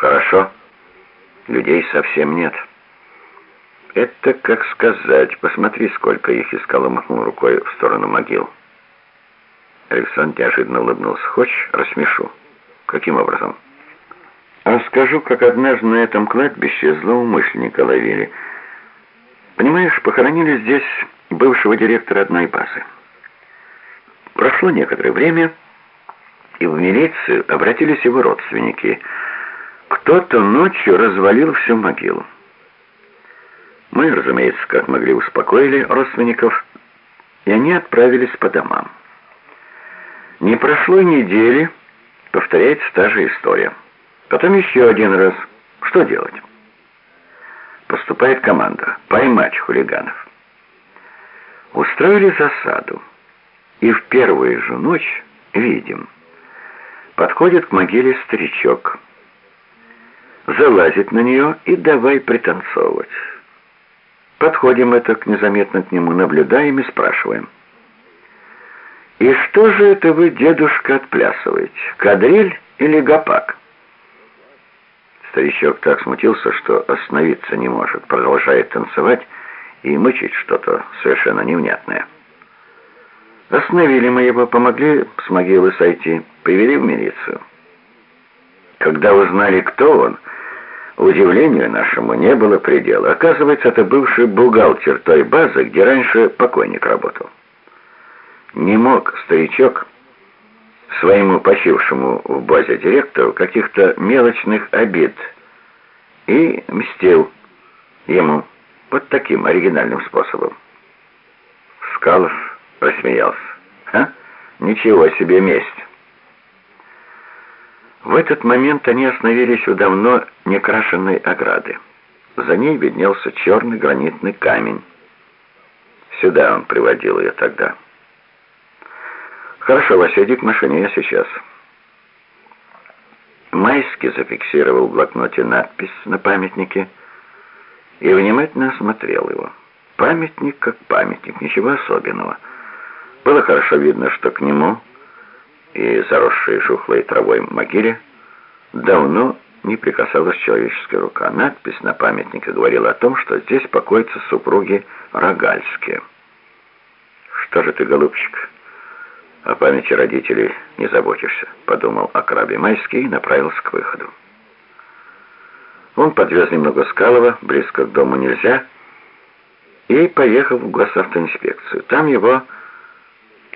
Хорошо. Людей совсем нет. Это как сказать. Посмотри, сколько их искала, махнул рукой в сторону могил. Александр неожиданно улыбнулся. Хочешь, рассмешу? Каким образом? Расскажу, как однажды на этом кладбище злоумышленника ловили. Понимаешь, похоронили здесь бывшего директора одной базы. Прошло некоторое время, и в милицию обратились его родственники. Кто-то ночью развалил всю могилу. Мы, разумеется, как могли, успокоили родственников, и они отправились по домам. Не прошло недели, повторяется та же история. Потом еще один раз. Что делать? Поступает команда поймать хулиганов. Устроили засаду. И в первую же ночь видим. Подходит к могиле старичок. Залазит на нее и давай пританцовывать. Подходим это к незаметно к нему, наблюдаем и спрашиваем. «И что же это вы, дедушка, отплясываете? Кадриль или гопак?» Старичок так смутился, что остановиться не может, продолжает танцевать и мычить что-то совершенно невнятное. Остановили мы его, помогли с могилы сойти, привели в милицию. Когда узнали, кто он, удивлению нашему не было предела. Оказывается, это бывший бухгалтер той базы, где раньше покойник работал. Не мог старичок своему почившему в базе директору каких-то мелочных обид и мстил ему вот таким оригинальным способом. Скалов рассмеялся. «Ха? Ничего себе месть!» В этот момент они остановились у давно некрашенной ограды. За ней виднелся черный гранитный камень. Сюда он приводил ее тогда. «Хорошо, Вася, иди к машине, я сейчас». Майский зафиксировал в блокноте надпись на памятнике и внимательно осмотрел его. Памятник как памятник, ничего особенного. Было хорошо видно, что к нему и заросшей жухлой травой могиле давно не прикасалась человеческая рука. Надпись на памятнике говорила о том, что здесь покоятся супруги Рогальские. «Что же ты, голубчик?» «О памяти родителей не заботишься», — подумал о крабе Майский и направился к выходу. Он подвез немного Скалова, близко к дому нельзя, и поехал в госавтоинспекцию. Там его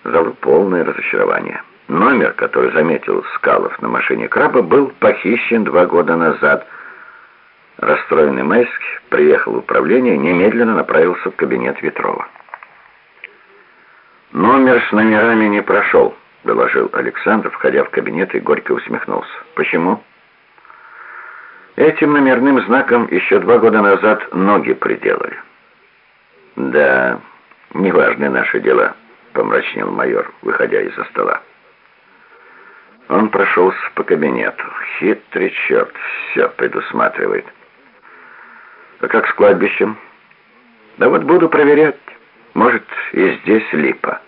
ждало полное разочарование. Номер, который заметил Скалов на машине краба, был похищен два года назад. Расстроенный Майский приехал в управление и немедленно направился в кабинет Ветрова. «Номер с номерами не прошел», — доложил Александр, входя в кабинет и горько усмехнулся. «Почему?» «Этим номерным знаком еще два года назад ноги приделали». «Да, неважны наши дела», — помрачнел майор, выходя из-за стола. Он прошелся по кабинету. Хитрый черт, все предусматривает. «А как с кладбищем?» «Да вот буду проверять». Может, и здесь липа.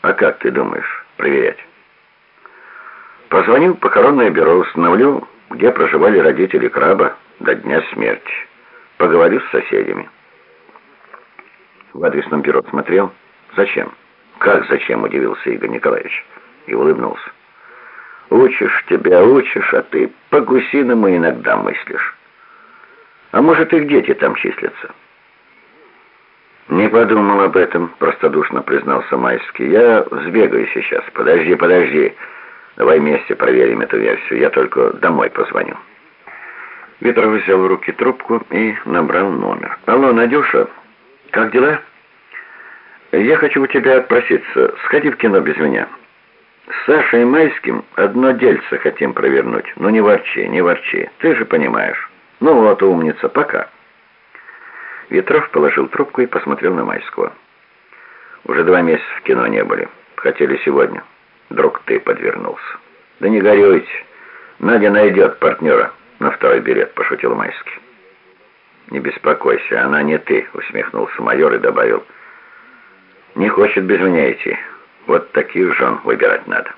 А как ты думаешь проверять? Позвонил в похоронное бюро, установлю, где проживали родители краба до дня смерти. Поговорю с соседями. В адресном бюро смотрел. Зачем? Как зачем, удивился Игорь Николаевич. И улыбнулся. Учишь тебя, учишь, а ты по-гусиному иногда мыслишь. А может, их дети там числятся. «Не подумал об этом», — простодушно признался Майский. «Я сбегаю сейчас. Подожди, подожди. Давай вместе проверим эту версию. Я только домой позвоню». Ветров взял в руки трубку и набрал номер. «Алло, Надюша, как дела?» «Я хочу у тебя отпроситься. Сходи в кино без меня». «С Сашей Майским одно дельце хотим провернуть. Ну не ворчи, не ворчи. Ты же понимаешь. Ну вот, умница, пока». Ветров положил трубку и посмотрел на Майского. «Уже два месяца в кино не были. Хотели сегодня. Друг ты подвернулся». «Да не горюйте. Надя найдет партнера на второй билет», — пошутил Майский. «Не беспокойся, она не ты», — усмехнулся майор и добавил. «Не хочет без меня идти. Вот таких жен выбирать надо».